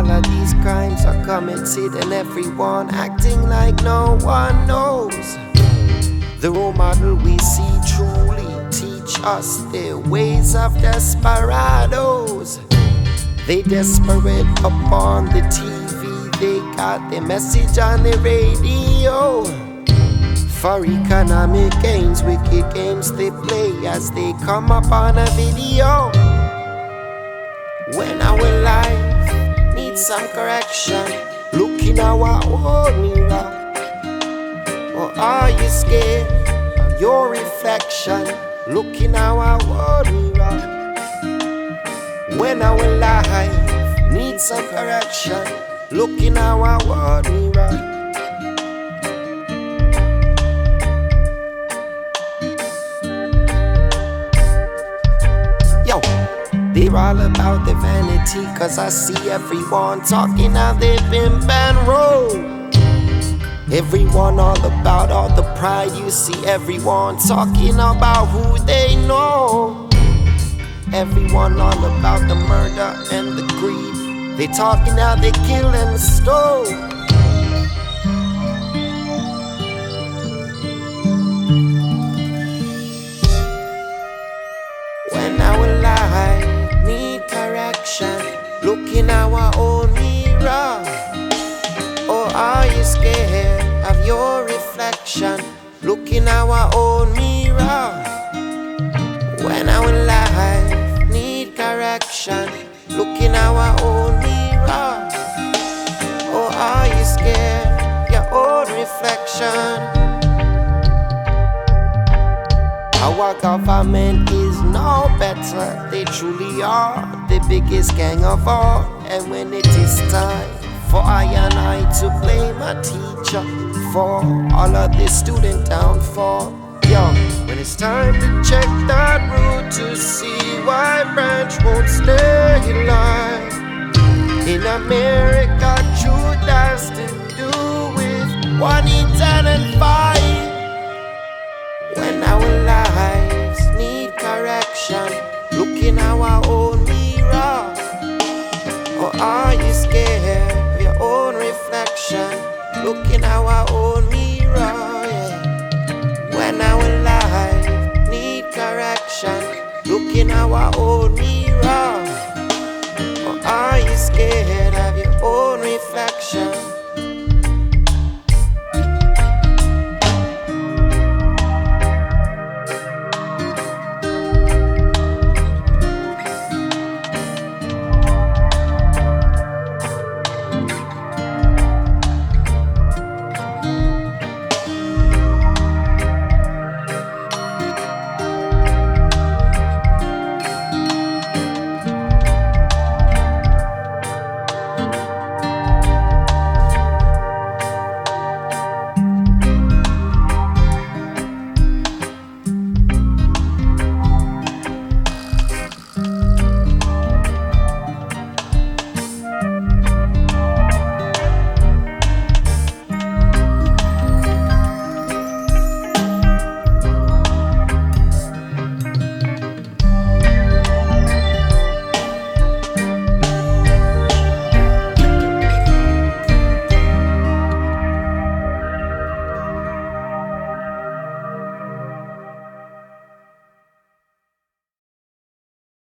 All of these crimes are committed, and everyone acting like no one knows. The role model we see truly teach us the ways of desperados. They desperate upon the TV, they got the message on the radio. For economic gains, wicked games they play as they come up on a video. When needs some correction, look in our own mirror. Or are you scared of your reflection? Look in our own mirror. When our life needs some correction, look in our own mirror. They're all about the vanity, cause I see everyone talking how they've been roll. Everyone all about all the pride, you see everyone talking about who they know. Everyone all about the murder and the greed. They talking how they kill and stole. In our own mirror. Or are you scared of your reflection? Look in our own mirror. When our life need correction, look in our own mirror. Or are you scared your own reflection? Our government is no better. They truly are the biggest gang of all. And when it is time for I and I to blame a teacher for all of this student downfall. Yo, when it's time to check that route to see why branch won't stay alive. In America, Look in our own mirror. Yeah. When our life need correction, look in our own